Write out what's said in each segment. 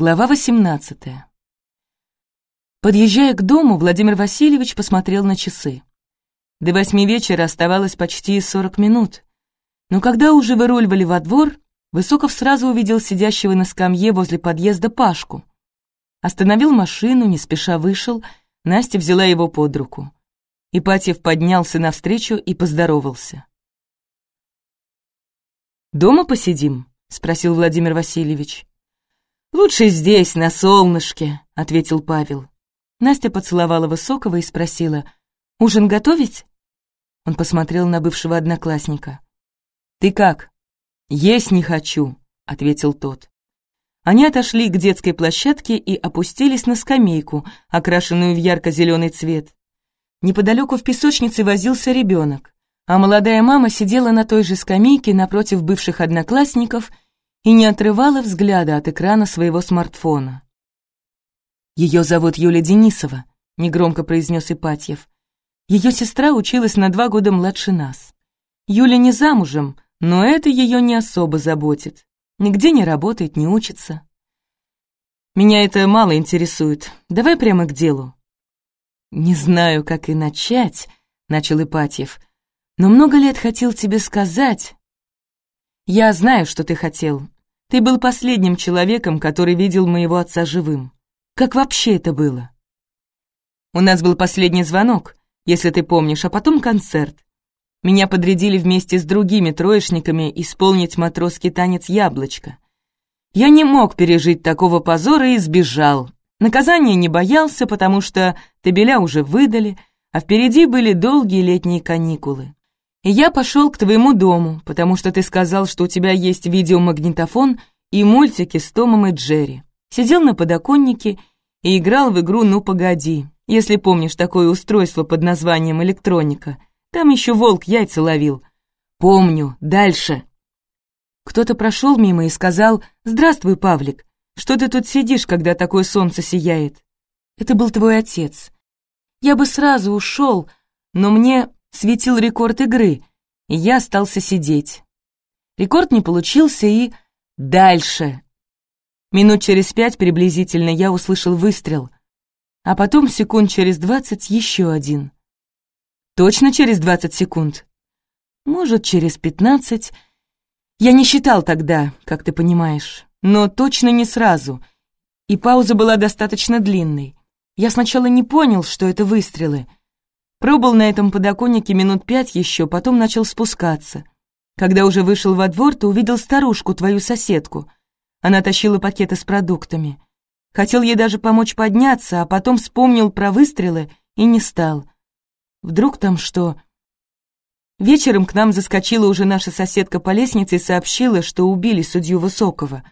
Глава 18. Подъезжая к дому, Владимир Васильевич посмотрел на часы. До восьми вечера оставалось почти сорок минут. Но когда уже выруливали во двор, Высоков сразу увидел сидящего на скамье возле подъезда Пашку. Остановил машину, не спеша вышел, Настя взяла его под руку. Ипатьев поднялся навстречу и поздоровался. «Дома посидим?» — спросил Владимир Васильевич. «Лучше здесь, на солнышке», — ответил Павел. Настя поцеловала Высокого и спросила, «Ужин готовить?» Он посмотрел на бывшего одноклассника. «Ты как?» «Есть не хочу», — ответил тот. Они отошли к детской площадке и опустились на скамейку, окрашенную в ярко-зеленый цвет. Неподалеку в песочнице возился ребенок, а молодая мама сидела на той же скамейке напротив бывших одноклассников и не отрывала взгляда от экрана своего смартфона. «Ее зовут Юля Денисова», — негромко произнес Ипатьев. Ее сестра училась на два года младше нас. Юля не замужем, но это ее не особо заботит. Нигде не работает, не учится. Меня это мало интересует. Давай прямо к делу. Не знаю, как и начать, начал Ипатьев. Но много лет хотел тебе сказать, «Я знаю, что ты хотел. Ты был последним человеком, который видел моего отца живым. Как вообще это было?» «У нас был последний звонок, если ты помнишь, а потом концерт. Меня подрядили вместе с другими троечниками исполнить матросский танец «Яблочко». Я не мог пережить такого позора и сбежал. Наказания не боялся, потому что табеля уже выдали, а впереди были долгие летние каникулы. Я пошел к твоему дому, потому что ты сказал, что у тебя есть видеомагнитофон и мультики с Томом и Джерри. Сидел на подоконнике и играл в игру «Ну, погоди», если помнишь такое устройство под названием «Электроника». Там еще волк яйца ловил. Помню, дальше. Кто-то прошел мимо и сказал «Здравствуй, Павлик, что ты тут сидишь, когда такое солнце сияет?» Это был твой отец. Я бы сразу ушел, но мне светил рекорд игры, и я остался сидеть. Рекорд не получился и... Дальше. Минут через пять приблизительно я услышал выстрел, а потом секунд через двадцать еще один. Точно через двадцать секунд? Может, через пятнадцать. Я не считал тогда, как ты понимаешь, но точно не сразу, и пауза была достаточно длинной. Я сначала не понял, что это выстрелы — Пробыл на этом подоконнике минут пять еще, потом начал спускаться. Когда уже вышел во двор, то увидел старушку, твою соседку. Она тащила пакеты с продуктами. Хотел ей даже помочь подняться, а потом вспомнил про выстрелы и не стал. Вдруг там что? Вечером к нам заскочила уже наша соседка по лестнице и сообщила, что убили судью Высокого.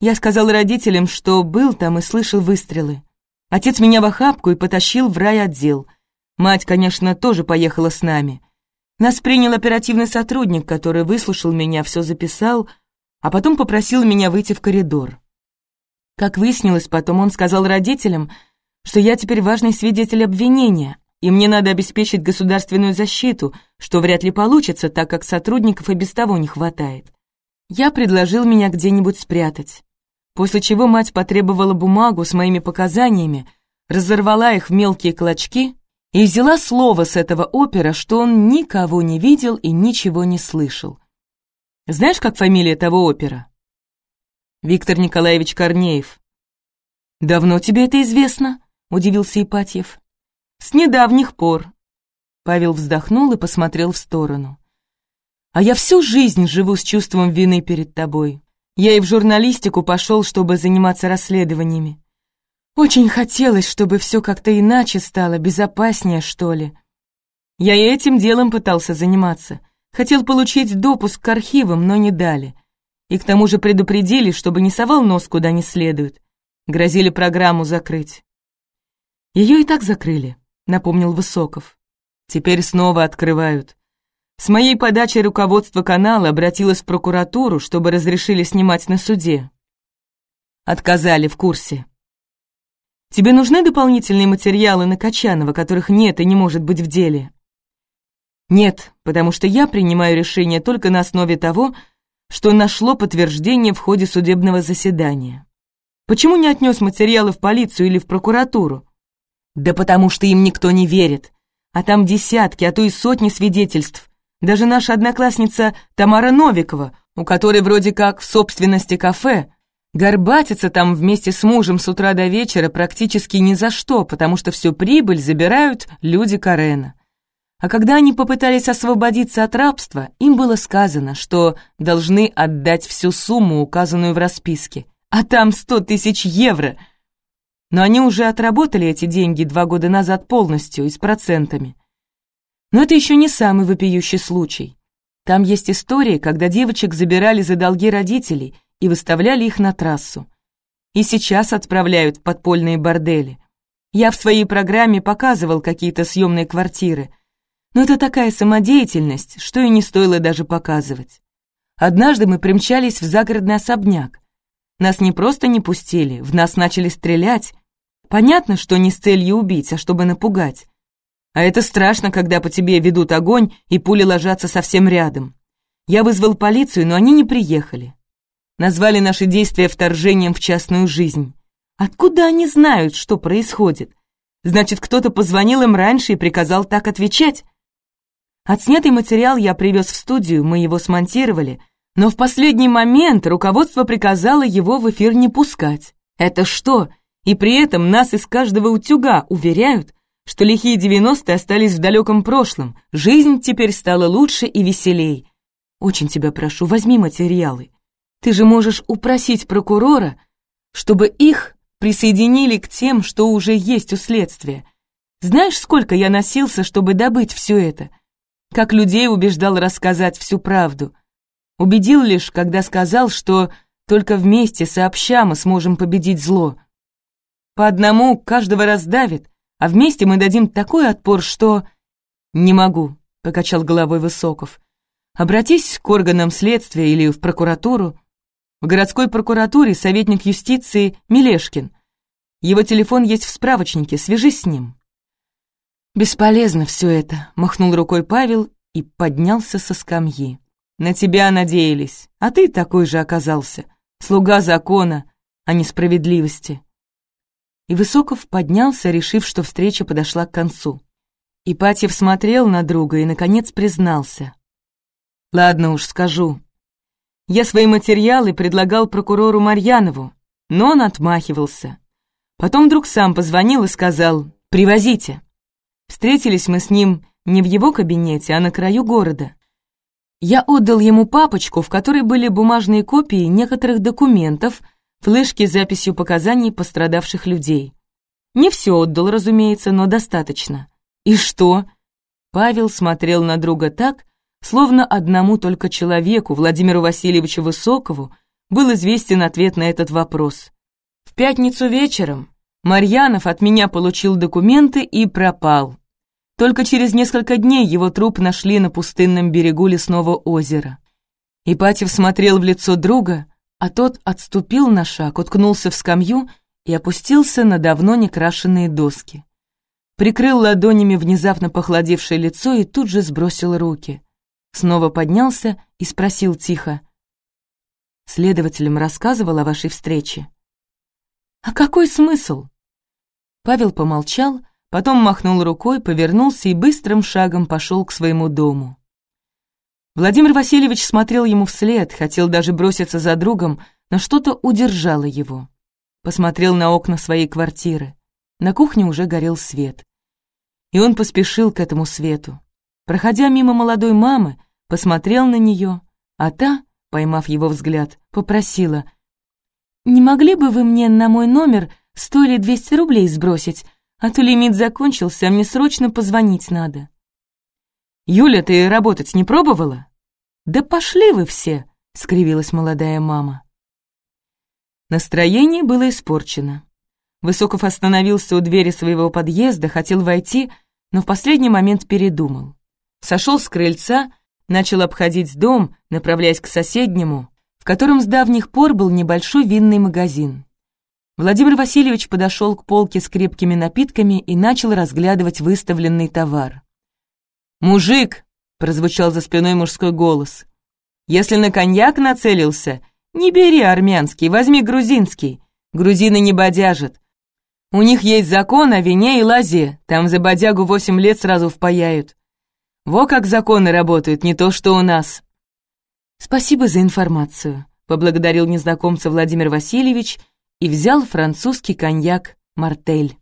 Я сказал родителям, что был там и слышал выстрелы. Отец меня в охапку и потащил в райотдел. Мать, конечно, тоже поехала с нами. Нас принял оперативный сотрудник, который выслушал меня, все записал, а потом попросил меня выйти в коридор. Как выяснилось потом, он сказал родителям, что я теперь важный свидетель обвинения, и мне надо обеспечить государственную защиту, что вряд ли получится, так как сотрудников и без того не хватает. Я предложил меня где-нибудь спрятать. После чего мать потребовала бумагу с моими показаниями, разорвала их в мелкие клочки и взяла слово с этого опера, что он никого не видел и ничего не слышал. Знаешь, как фамилия того опера? Виктор Николаевич Корнеев. «Давно тебе это известно?» — удивился Ипатьев. «С недавних пор». Павел вздохнул и посмотрел в сторону. «А я всю жизнь живу с чувством вины перед тобой. Я и в журналистику пошел, чтобы заниматься расследованиями. Очень хотелось, чтобы все как-то иначе стало, безопаснее, что ли. Я и этим делом пытался заниматься. Хотел получить допуск к архивам, но не дали. И к тому же предупредили, чтобы не совал нос куда не следует. Грозили программу закрыть. Ее и так закрыли, напомнил Высоков. Теперь снова открывают. С моей подачи руководство канала обратилось в прокуратуру, чтобы разрешили снимать на суде. Отказали в курсе. Тебе нужны дополнительные материалы на Качанова, которых нет и не может быть в деле? Нет, потому что я принимаю решение только на основе того, что нашло подтверждение в ходе судебного заседания. Почему не отнес материалы в полицию или в прокуратуру? Да потому что им никто не верит. А там десятки, а то и сотни свидетельств. Даже наша одноклассница Тамара Новикова, у которой вроде как в собственности кафе, горбатится там вместе с мужем с утра до вечера практически ни за что, потому что всю прибыль забирают люди Карена. А когда они попытались освободиться от рабства, им было сказано, что должны отдать всю сумму, указанную в расписке. А там сто тысяч евро. Но они уже отработали эти деньги два года назад полностью и с процентами. Но это еще не самый вопиющий случай. Там есть истории, когда девочек забирали за долги родителей и выставляли их на трассу. И сейчас отправляют в подпольные бордели. Я в своей программе показывал какие-то съемные квартиры — но это такая самодеятельность, что и не стоило даже показывать. Однажды мы примчались в загородный особняк. Нас не просто не пустили, в нас начали стрелять. Понятно, что не с целью убить, а чтобы напугать. А это страшно, когда по тебе ведут огонь, и пули ложатся совсем рядом. Я вызвал полицию, но они не приехали. Назвали наши действия вторжением в частную жизнь. Откуда они знают, что происходит? Значит, кто-то позвонил им раньше и приказал так отвечать? Отснятый материал я привез в студию, мы его смонтировали, но в последний момент руководство приказало его в эфир не пускать. Это что? И при этом нас из каждого утюга уверяют, что лихие девяностые остались в далеком прошлом, жизнь теперь стала лучше и веселей. Очень тебя прошу, возьми материалы. Ты же можешь упросить прокурора, чтобы их присоединили к тем, что уже есть у следствия. Знаешь, сколько я носился, чтобы добыть все это? как людей убеждал рассказать всю правду. Убедил лишь, когда сказал, что только вместе, сообща, мы сможем победить зло. По одному каждого раздавит, а вместе мы дадим такой отпор, что... «Не могу», — покачал головой Высоков. «Обратись к органам следствия или в прокуратуру. В городской прокуратуре советник юстиции Милешкин. Его телефон есть в справочнике, свяжись с ним». «Бесполезно все это», — махнул рукой Павел и поднялся со скамьи. «На тебя надеялись, а ты такой же оказался. Слуга закона, а не справедливости». И Высоков поднялся, решив, что встреча подошла к концу. Ипатьев смотрел на друга и, наконец, признался. «Ладно уж, скажу. Я свои материалы предлагал прокурору Марьянову, но он отмахивался. Потом вдруг сам позвонил и сказал «Привозите». Встретились мы с ним не в его кабинете, а на краю города. Я отдал ему папочку, в которой были бумажные копии некоторых документов, флешки с записью показаний пострадавших людей. Не все отдал, разумеется, но достаточно. И что? Павел смотрел на друга так, словно одному только человеку, Владимиру Васильевичу Высокову, был известен ответ на этот вопрос. В пятницу вечером Марьянов от меня получил документы и пропал. Только через несколько дней его труп нашли на пустынном берегу лесного озера. Ипатьев смотрел в лицо друга, а тот отступил на шаг, уткнулся в скамью и опустился на давно не крашенные доски. Прикрыл ладонями внезапно похолодевшее лицо и тут же сбросил руки. Снова поднялся и спросил тихо. «Следователям рассказывал о вашей встрече?» «А какой смысл?» Павел помолчал, потом махнул рукой, повернулся и быстрым шагом пошел к своему дому. Владимир Васильевич смотрел ему вслед, хотел даже броситься за другом, но что-то удержало его. Посмотрел на окна своей квартиры. На кухне уже горел свет. И он поспешил к этому свету. Проходя мимо молодой мамы, посмотрел на нее, а та, поймав его взгляд, попросила, «Не могли бы вы мне на мой номер Сто или двести рублей сбросить, а то лимит закончился, а мне срочно позвонить надо. Юля, ты работать не пробовала? Да пошли вы все, скривилась молодая мама. Настроение было испорчено. Высоков остановился у двери своего подъезда, хотел войти, но в последний момент передумал. Сошел с крыльца, начал обходить дом, направляясь к соседнему, в котором с давних пор был небольшой винный магазин. Владимир Васильевич подошел к полке с крепкими напитками и начал разглядывать выставленный товар. «Мужик!» — прозвучал за спиной мужской голос. «Если на коньяк нацелился, не бери армянский, возьми грузинский. Грузины не бодяжат. У них есть закон о вине и лозе, там за бодягу восемь лет сразу впаяют. Во как законы работают, не то что у нас». «Спасибо за информацию», — поблагодарил незнакомца Владимир Васильевич и взял французский коньяк «Мартель».